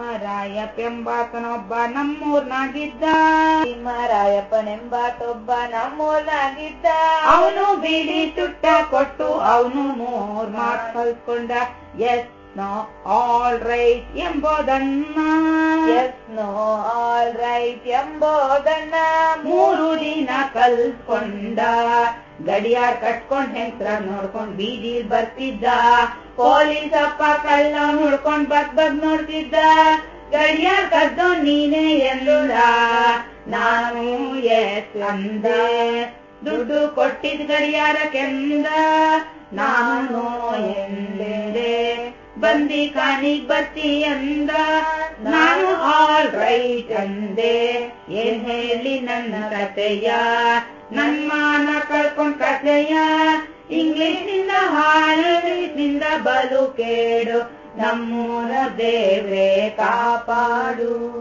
ಭೀಮರಾಯಪೆಂಬಾತನೊಬ್ಬ ನಮ್ಮೂರ್ನಾಗಿದ್ದ. ಭೀಮರಾಯಪ್ಪನೆಂಬಾತೊಬ್ಬ ನಮ್ಮೂರ್ನಾಗಿದ್ದ. ಅವನು ಬೀಡಿ ಚುಟ್ಟ ಕೊಟ್ಟು ಅವನು ಮೂರ್ ಮಾತ್ ಕಲ್ತ್ಕೊಂಡ. ಎಸ್ ನೋ ಆಲ್ ರೈಟ್ ಎಂಬೋದನ್ನ. ಎಸ್ ನೋ ಆಲ್ ರೈಟ್ ಎಂಬೋದನ್ನ. ಕಲ್ತ್ಕೊಂಡ ಗಡಿಯಾರ್ ಕಟ್ಕೊಂಡ್ ಹೆಂಗ್ರ ನೋಡ್ಕೊಂಡ್ ಬೀದಿಲ್ ಬರ್ತಿದ್ದ. ಪೊಲೀಸ್ ಅಪ್ಪ ಕಳ್ಳ ನೋಡ್ಕೊಂಡ್ ಬಗ್ ಬಗ್ ನೋಡ್ತಿದ್ದ. ಗಡಿಯಾರ್ ಕದ್ದು ನೀನೇ ಎಲ್ಲ ನಾನು ಎಂದ ದುಡ್ಡು ಕೊಟ್ಟಿದ್ ಗಡಿಯಾರ ಕೆಂದ. ನಾನು ಎಂದೆ. ಬಂದಿ ಕಾಣಿಗ್ ಬರ್ತಿ ನಾನು ತಂದೆ ಅಂದೆ ಏನ್ ಹೇಳಿ ನನ್ನ ಕಥೆಯ? ನನ್ ಮಾನ ಕಳ್ಕೊಂಡ್ ಕಥೆಯ? ಇಂಗ್ಲಿಷ್ನಿಂದ ಹಾಳು ಬಲು ಕೇಡು. ನಮ್ಮೂರ ದೇವ್ರೆ ಕಾಪಾಡು.